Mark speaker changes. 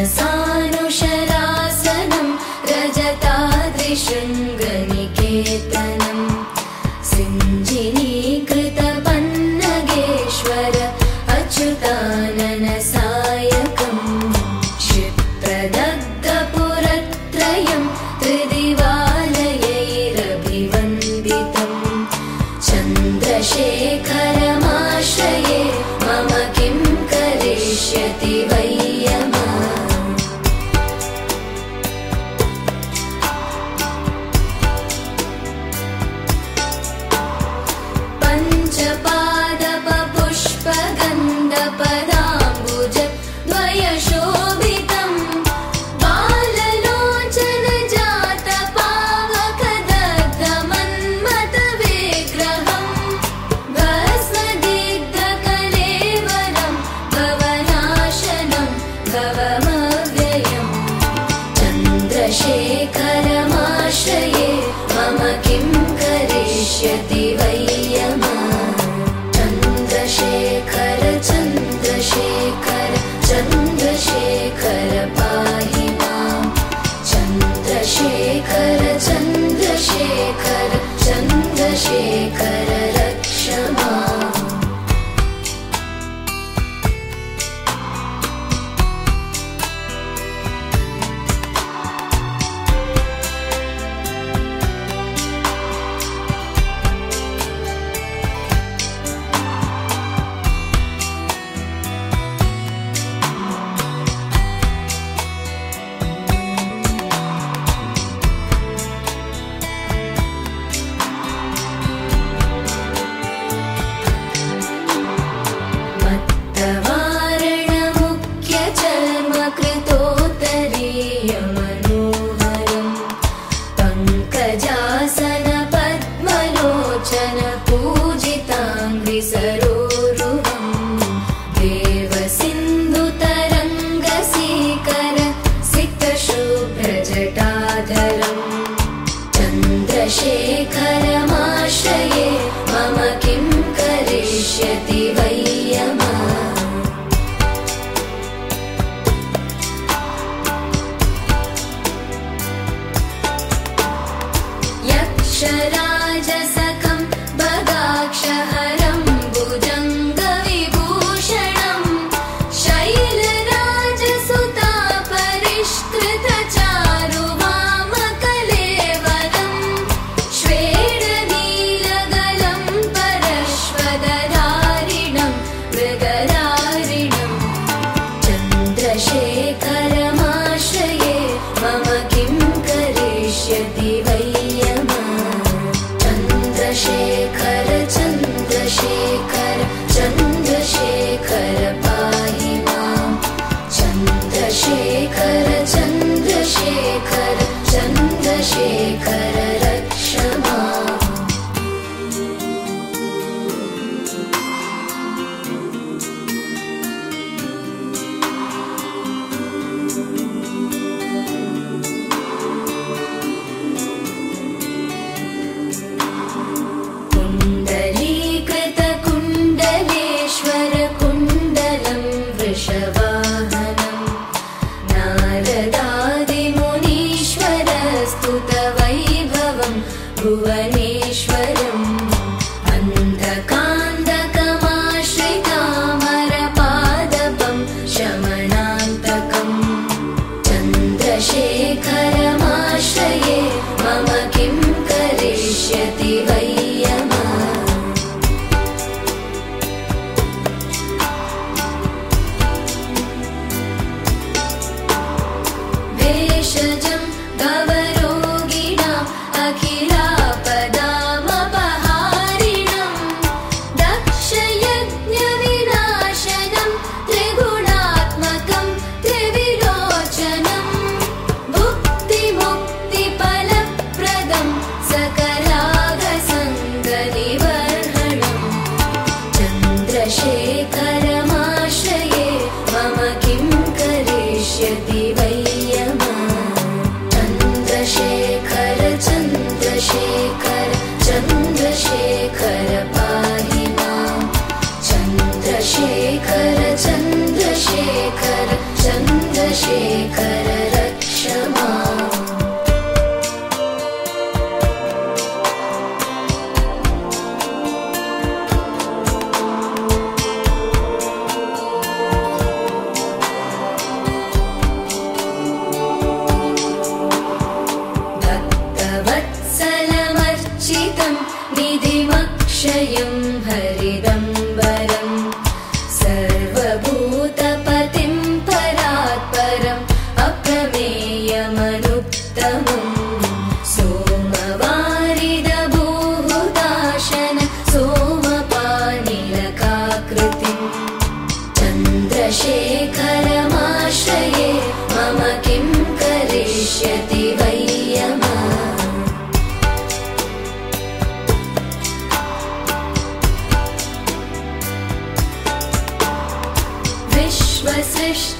Speaker 1: मानसानुशरासनं रजताद्रिशृङ्गनिकेतनम् could have यक्षराजसखं Jamani Gesicht.